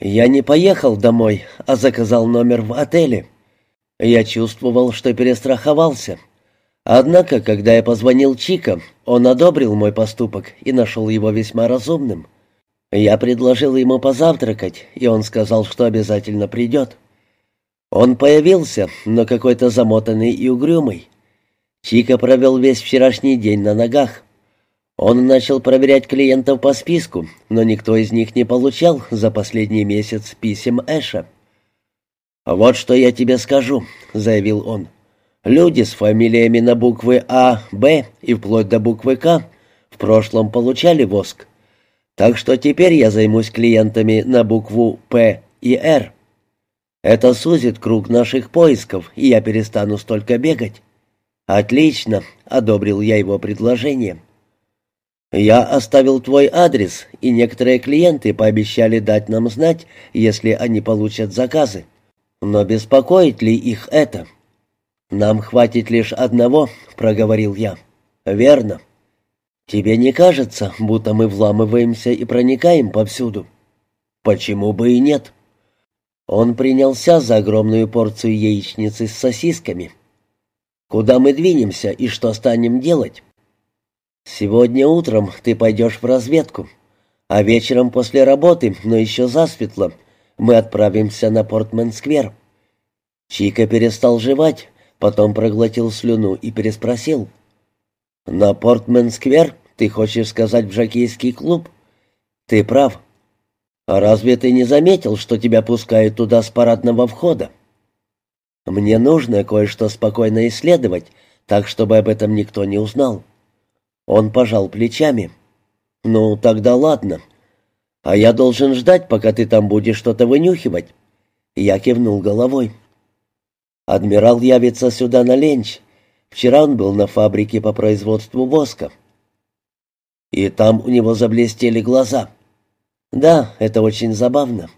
Я не поехал домой, а заказал номер в отеле. Я чувствовал, что перестраховался. Однако, когда я позвонил Чика, он одобрил мой поступок и нашел его весьма разумным. Я предложил ему позавтракать, и он сказал, что обязательно придет. Он появился, но какой-то замотанный и угрюмый. Чика провел весь вчерашний день на ногах. Он начал проверять клиентов по списку, но никто из них не получал за последний месяц писем Эша. «Вот что я тебе скажу», — заявил он. «Люди с фамилиями на буквы А, Б и вплоть до буквы К в прошлом получали воск. Так что теперь я займусь клиентами на букву П и Р. Это сузит круг наших поисков, и я перестану столько бегать». «Отлично», — одобрил я его предложение. «Я оставил твой адрес, и некоторые клиенты пообещали дать нам знать, если они получат заказы. Но беспокоит ли их это?» «Нам хватит лишь одного», — проговорил я. «Верно. Тебе не кажется, будто мы вламываемся и проникаем повсюду?» «Почему бы и нет?» Он принялся за огромную порцию яичницы с сосисками. «Куда мы двинемся и что станем делать?» «Сегодня утром ты пойдешь в разведку, а вечером после работы, но еще засветло, мы отправимся на Портмен-сквер». Чика перестал жевать, потом проглотил слюну и переспросил. «На Портмен-сквер? Ты хочешь сказать в жокейский клуб?» «Ты прав. А разве ты не заметил, что тебя пускают туда с парадного входа?» «Мне нужно кое-что спокойно исследовать, так, чтобы об этом никто не узнал». Он пожал плечами. «Ну, тогда ладно. А я должен ждать, пока ты там будешь что-то вынюхивать». Я кивнул головой. «Адмирал явится сюда на ленч. Вчера он был на фабрике по производству воска». И там у него заблестели глаза. «Да, это очень забавно».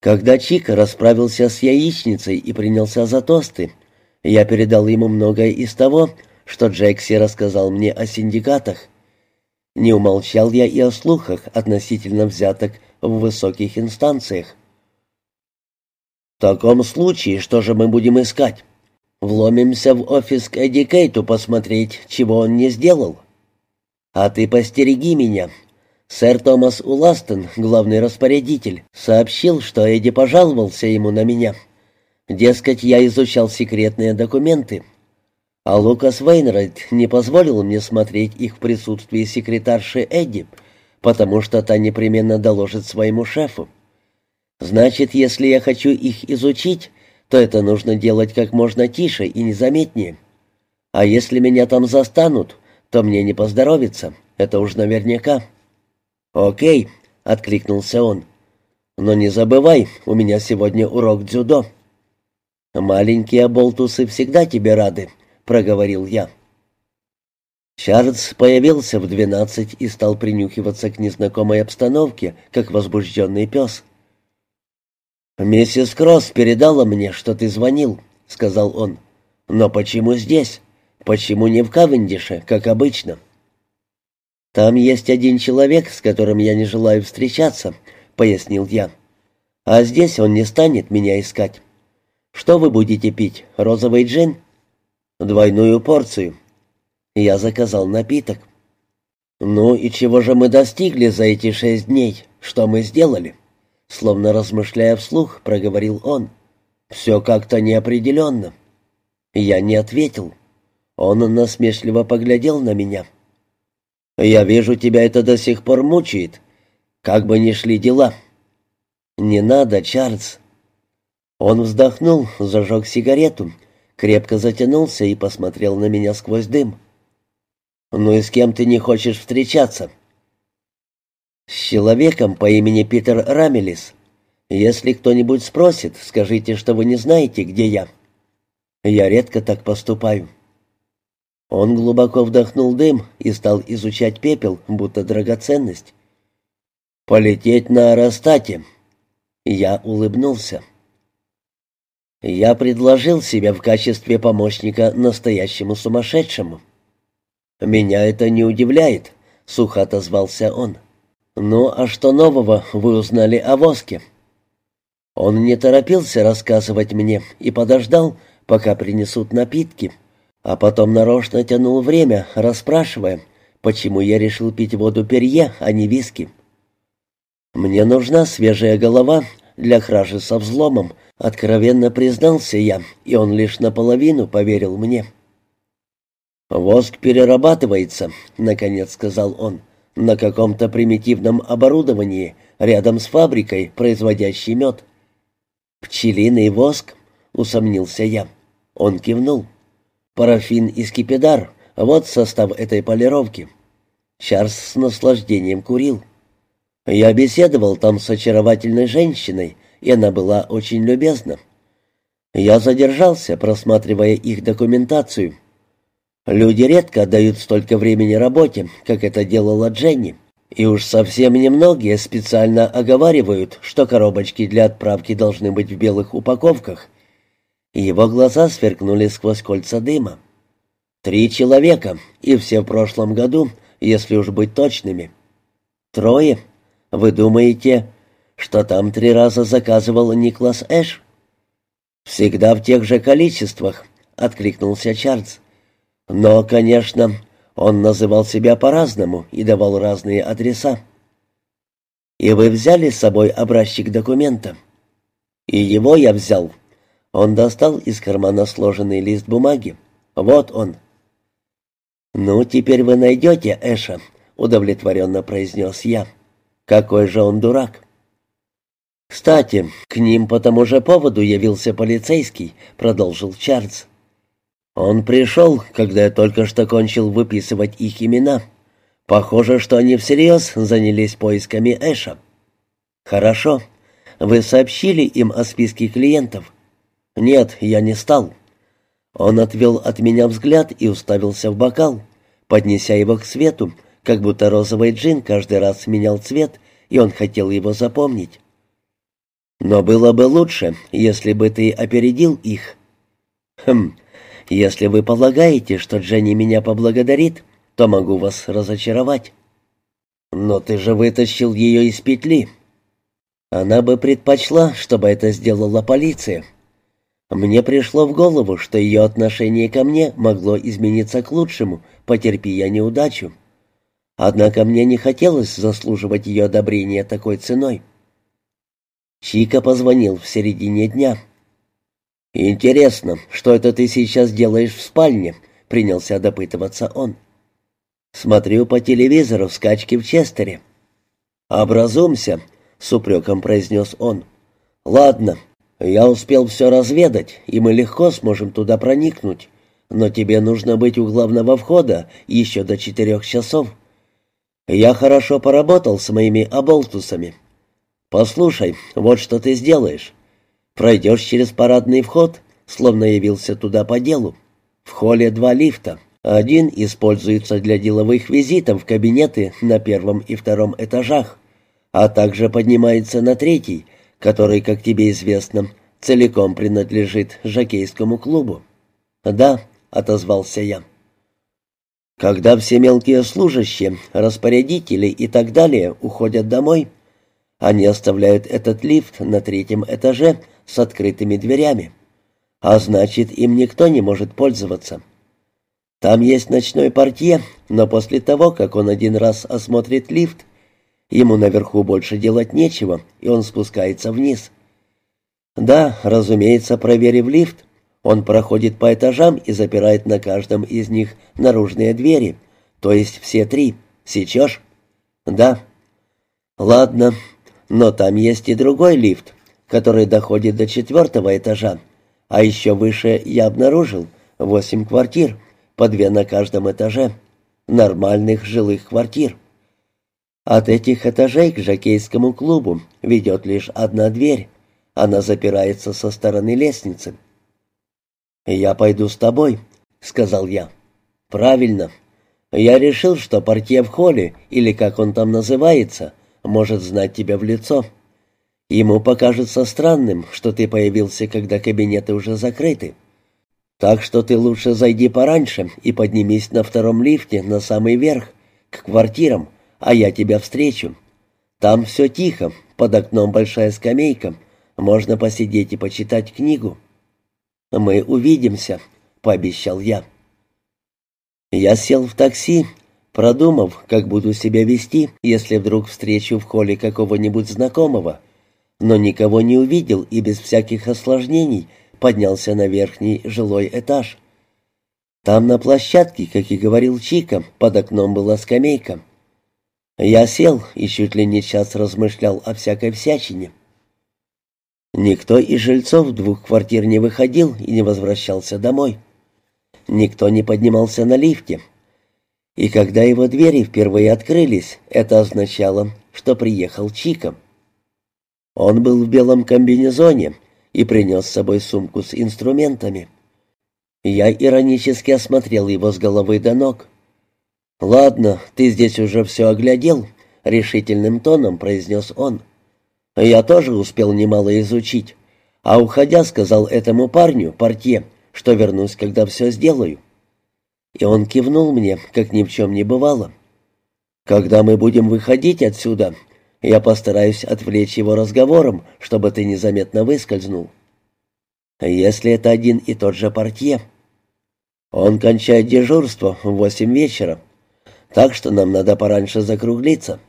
Когда Чика расправился с яичницей и принялся за тосты, я передал ему многое из того, что Джекси рассказал мне о синдикатах. Не умолчал я и о слухах относительно взяток в высоких инстанциях. «В таком случае, что же мы будем искать? Вломимся в офис к Эдди Кейту посмотреть, чего он не сделал. А ты постереги меня. Сэр Томас Уластон, главный распорядитель, сообщил, что Эдди пожаловался ему на меня. Дескать, я изучал секретные документы». А Лукас Вейнрайт не позволил мне смотреть их в присутствии секретарши Эдди, потому что та непременно доложит своему шефу. Значит, если я хочу их изучить, то это нужно делать как можно тише и незаметнее. А если меня там застанут, то мне не поздоровится, это уж наверняка. «Окей», — откликнулся он. «Но не забывай, у меня сегодня урок дзюдо». «Маленькие болтусы всегда тебе рады», проговорил я. Чарльз появился в двенадцать и стал принюхиваться к незнакомой обстановке, как возбужденный пес. «Миссис Кросс передала мне, что ты звонил», — сказал он. «Но почему здесь? Почему не в Кавендише, как обычно?» «Там есть один человек, с которым я не желаю встречаться», — пояснил я. «А здесь он не станет меня искать. Что вы будете пить, розовый джин?» «Двойную порцию». Я заказал напиток. «Ну и чего же мы достигли за эти шесть дней? Что мы сделали?» Словно размышляя вслух, проговорил он. «Все как-то неопределенно». Я не ответил. Он насмешливо поглядел на меня. «Я вижу, тебя это до сих пор мучает. Как бы ни шли дела». «Не надо, Чарльз». Он вздохнул, зажег сигарету крепко затянулся и посмотрел на меня сквозь дым. «Ну и с кем ты не хочешь встречаться?» «С человеком по имени Питер Рамелис. Если кто-нибудь спросит, скажите, что вы не знаете, где я. Я редко так поступаю». Он глубоко вдохнул дым и стал изучать пепел, будто драгоценность. «Полететь на Арастате». Я улыбнулся. Я предложил себя в качестве помощника настоящему сумасшедшему. «Меня это не удивляет», — сухо отозвался он. «Ну, а что нового вы узнали о воске?» Он не торопился рассказывать мне и подождал, пока принесут напитки, а потом нарочно тянул время, расспрашивая, почему я решил пить воду перье, а не виски. «Мне нужна свежая голова для кражи со взломом», — откровенно признался я, и он лишь наполовину поверил мне. «Воск перерабатывается», — наконец сказал он, — «на каком-то примитивном оборудовании, рядом с фабрикой, производящей мед». «Пчелиный воск?» — усомнился я. Он кивнул. «Парафин и скипидар — вот состав этой полировки». Чарльз с наслаждением курил. Я беседовал там с очаровательной женщиной, и она была очень любезна. Я задержался, просматривая их документацию — Люди редко отдают столько времени работе, как это делала Дженни. И уж совсем немногие специально оговаривают, что коробочки для отправки должны быть в белых упаковках. Его глаза сверкнули сквозь кольца дыма. Три человека, и все в прошлом году, если уж быть точными. Трое. Вы думаете, что там три раза заказывал Никлас Эш? Всегда в тех же количествах, откликнулся Чарльз. Но, конечно, он называл себя по-разному и давал разные адреса. «И вы взяли с собой образчик документа?» «И его я взял». Он достал из кармана сложенный лист бумаги. «Вот он». «Ну, теперь вы найдете Эша», — удовлетворенно произнес я. «Какой же он дурак». «Кстати, к ним по тому же поводу явился полицейский», — продолжил Чарльз. Он пришел, когда я только что кончил выписывать их имена. Похоже, что они всерьез занялись поисками Эша. Хорошо. Вы сообщили им о списке клиентов? Нет, я не стал. Он отвел от меня взгляд и уставился в бокал, поднеся его к свету, как будто розовый джин каждый раз менял цвет, и он хотел его запомнить. Но было бы лучше, если бы ты опередил их. Хм, если вы полагаете, что Дженни меня поблагодарит, то могу вас разочаровать. Но ты же вытащил ее из петли. Она бы предпочла, чтобы это сделала полиция. Мне пришло в голову, что ее отношение ко мне могло измениться к лучшему, потерпи я неудачу. Однако мне не хотелось заслуживать ее одобрения такой ценой. Чика позвонил в середине дня. «Интересно, что это ты сейчас делаешь в спальне?» — принялся допытываться он. «Смотрю по телевизору скачки в Честере». «Образумся», — с упреком произнес он. «Ладно, я успел все разведать, и мы легко сможем туда проникнуть, но тебе нужно быть у главного входа еще до четырех часов. Я хорошо поработал с моими оболтусами. Послушай, вот что ты сделаешь. Пройдешь через парадный вход, словно явился туда по делу. В холле два лифта. Один используется для деловых визитов в кабинеты на первом и втором этажах, а также поднимается на третий, который, как тебе известно, целиком принадлежит жокейскому клубу. «Да», — отозвался я. Когда все мелкие служащие, распорядители и так далее уходят домой, они оставляют этот лифт на третьем этаже с открытыми дверями. А значит, им никто не может пользоваться. Там есть ночной портье, но после того, как он один раз осмотрит лифт, ему наверху больше делать нечего, и он спускается вниз. Да, разумеется, проверив лифт, он проходит по этажам и запирает на каждом из них наружные двери, то есть все три. Сечешь? Да. Ладно, но там есть и другой лифт, который доходит до четвертого этажа. А еще выше я обнаружил восемь квартир, по две на каждом этаже. Нормальных жилых квартир. От этих этажей к жокейскому клубу ведет лишь одна дверь. Она запирается со стороны лестницы. «Я пойду с тобой», — сказал я. «Правильно. Я решил, что портье в холле, или как он там называется, может знать тебя в лицо». Ему покажется странным, что ты появился, когда кабинеты уже закрыты. Так что ты лучше зайди пораньше и поднимись на втором лифте на самый верх, к квартирам, а я тебя встречу. Там все тихо, под окном большая скамейка, можно посидеть и почитать книгу. «Мы увидимся», — пообещал я. Я сел в такси, продумав, как буду себя вести, если вдруг встречу в холле какого-нибудь знакомого, но никого не увидел и без всяких осложнений поднялся на верхний жилой этаж. Там на площадке, как и говорил Чика, под окном была скамейка. Я сел и чуть ли не час размышлял о всякой всячине. Никто из жильцов двух квартир не выходил и не возвращался домой. Никто не поднимался на лифте. И когда его двери впервые открылись, это означало, что приехал Чика. Он был в белом комбинезоне и принес с собой сумку с инструментами. Я иронически осмотрел его с головы до ног. «Ладно, ты здесь уже все оглядел», — решительным тоном произнес он. Я тоже успел немало изучить, а уходя сказал этому парню, портье, что вернусь, когда все сделаю. И он кивнул мне, как ни в чем не бывало. Когда мы будем выходить отсюда, я постараюсь отвлечь его разговором, чтобы ты незаметно выскользнул. Если это один и тот же портье. Он кончает дежурство в восемь вечера, так что нам надо пораньше закруглиться.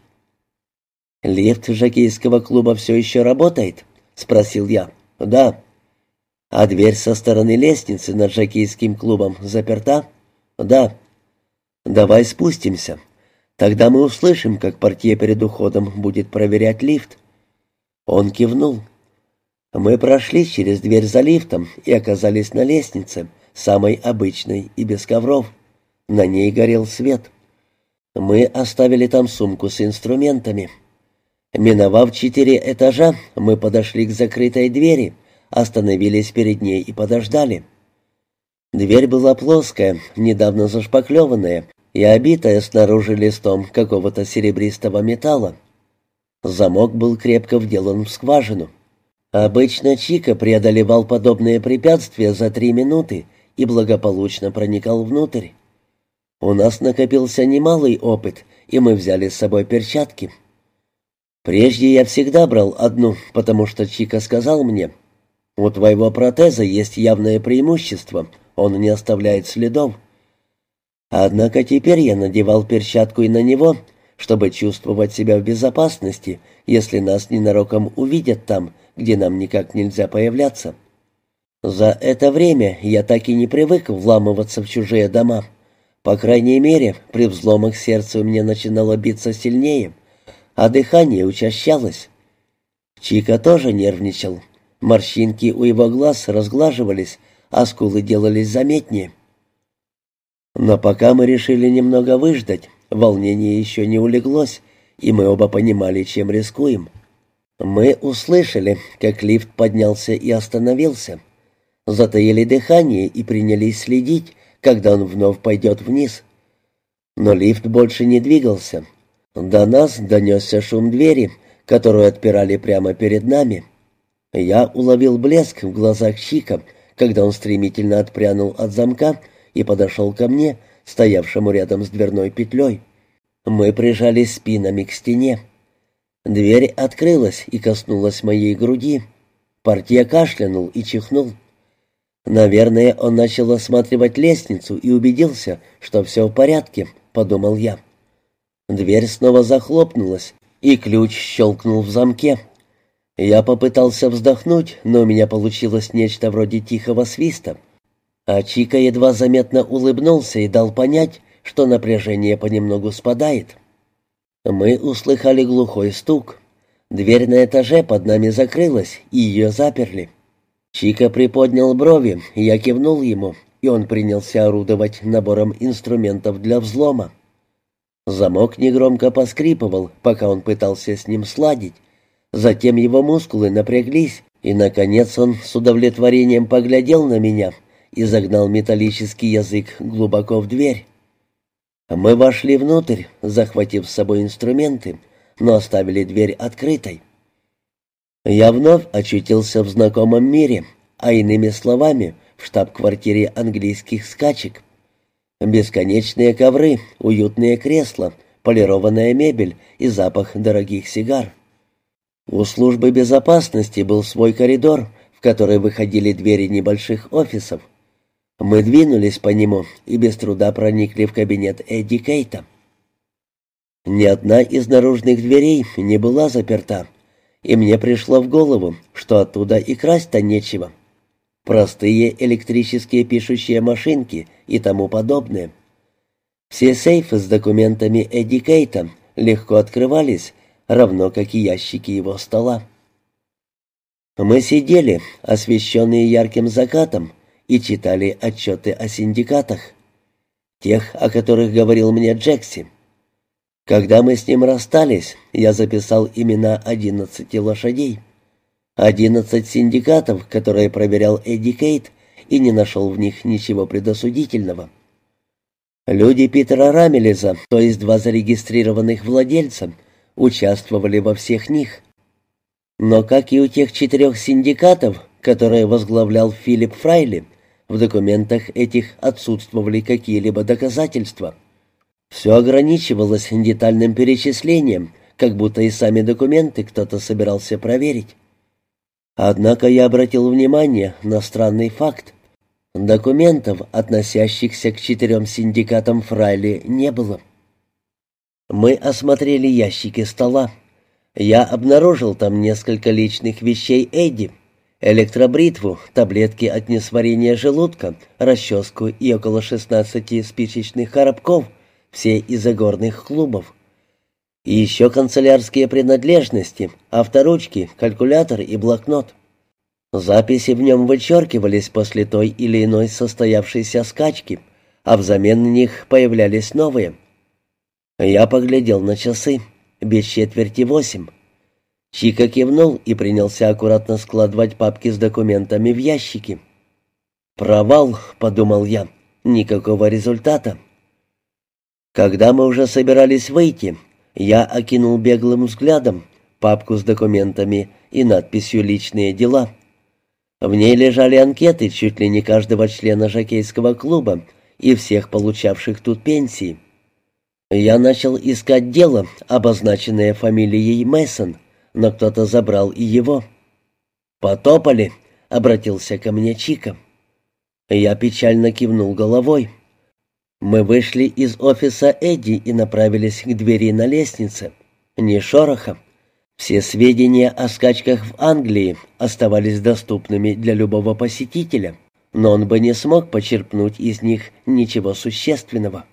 «Лифт жокейского клуба все еще работает?» — спросил я. «Да». «А дверь со стороны лестницы над жокейским клубом заперта?» «Да». «Давай спустимся. Тогда мы услышим, как портье перед уходом будет проверять лифт». Он кивнул. Мы прошли через дверь за лифтом и оказались на лестнице, самой обычной и без ковров. На ней горел свет. Мы оставили там сумку с инструментами. Миновав четыре этажа, мы подошли к закрытой двери, остановились перед ней и подождали. Дверь была плоская, недавно зашпаклеванная и обитая снаружи листом какого-то серебристого металла. Замок был крепко вделан в скважину. Обычно Чика преодолевал подобные препятствия за три минуты и благополучно проникал внутрь. У нас накопился немалый опыт, и мы взяли с собой перчатки. Прежде я всегда брал одну, потому что Чика сказал мне, «У твоего протеза есть явное преимущество, он не оставляет следов». Однако теперь я надевал перчатку и на него, чтобы чувствовать себя в безопасности, если нас ненароком увидят там, где нам никак нельзя появляться. За это время я так и не привык вламываться в чужие дома. По крайней мере, при взломах сердце у меня начинало биться сильнее а дыхание учащалось. Чика тоже нервничал. Морщинки у его глаз разглаживались, а скулы делались заметнее. Но пока мы решили немного выждать, волнение еще не улеглось, и мы оба понимали, чем рискуем. Мы услышали, как лифт поднялся и остановился. Затаили дыхание и принялись следить, когда он вновь пойдет вниз. Но лифт больше не двигался, до нас донесся шум двери, которую отпирали прямо перед нами. Я уловил блеск в глазах Чика, когда он стремительно отпрянул от замка и подошел ко мне, стоявшему рядом с дверной петлей. Мы прижались спинами к стене. Дверь открылась и коснулась моей груди. Портье кашлянул и чихнул. Наверное, он начал осматривать лестницу и убедился, что все в порядке, подумал я. Дверь снова захлопнулась, и ключ щелкнул в замке. Я попытался вздохнуть, но у меня получилось нечто вроде тихого свиста. А Чика едва заметно улыбнулся и дал понять, что напряжение понемногу спадает. Мы услыхали глухой стук. Дверь на этаже под нами закрылась, и ее заперли. Чика приподнял брови, я кивнул ему, и он принялся орудовать набором инструментов для взлома. Замок негромко поскрипывал, пока он пытался с ним сладить. Затем его мускулы напряглись, и, наконец, он с удовлетворением поглядел на меня и загнал металлический язык глубоко в дверь. Мы вошли внутрь, захватив с собой инструменты, но оставили дверь открытой. Я вновь очутился в знакомом мире, а иными словами, в штаб-квартире английских скачек — Бесконечные ковры, уютные кресла, полированная мебель и запах дорогих сигар. У службы безопасности был свой коридор, в который выходили двери небольших офисов. Мы двинулись по нему и без труда проникли в кабинет Эдди Кейта. Ни одна из наружных дверей не была заперта, и мне пришло в голову, что оттуда и красть-то нечего. Простые электрические пишущие машинки и тому подобное. Все сейфы с документами Эдди Кейта легко открывались, равно как и ящики его стола. Мы сидели, освещенные ярким закатом, и читали отчеты о синдикатах, тех, о которых говорил мне Джекси. Когда мы с ним расстались, я записал имена одиннадцати лошадей. Одиннадцать синдикатов, которые проверял Эдди Кейт, и не нашел в них ничего предосудительного. Люди Питера Рамелеза, то есть два зарегистрированных владельца, участвовали во всех них. Но, как и у тех четырех синдикатов, которые возглавлял Филипп Фрайли, в документах этих отсутствовали какие-либо доказательства. Все ограничивалось детальным перечислением, как будто и сами документы кто-то собирался проверить. Однако я обратил внимание на странный факт. Документов, относящихся к четырем синдикатам Фрайли, не было. Мы осмотрели ящики стола. Я обнаружил там несколько личных вещей Эдди. Электробритву, таблетки от несварения желудка, расческу и около 16 спичечных коробков — все из игорных клубов. И еще канцелярские принадлежности, авторучки, калькулятор и блокнот. Записи в нем вычеркивались после той или иной состоявшейся скачки, а взамен на них появлялись новые. Я поглядел на часы, без четверти восемь. Чика кивнул и принялся аккуратно складывать папки с документами в ящики. «Провал», — подумал я, — «никакого результата». Когда мы уже собирались выйти, я окинул беглым взглядом папку с документами и надписью «Личные дела». В ней лежали анкеты чуть ли не каждого члена жокейского клуба и всех получавших тут пенсии. Я начал искать дело, обозначенное фамилией Мэйсон, но кто-то забрал и его. «Потопали», — обратился ко мне Чика. Я печально кивнул головой. Мы вышли из офиса Эдди и направились к двери на лестнице. Ни шороха. Все сведения о скачках в Англии оставались доступными для любого посетителя, но он бы не смог почерпнуть из них ничего существенного.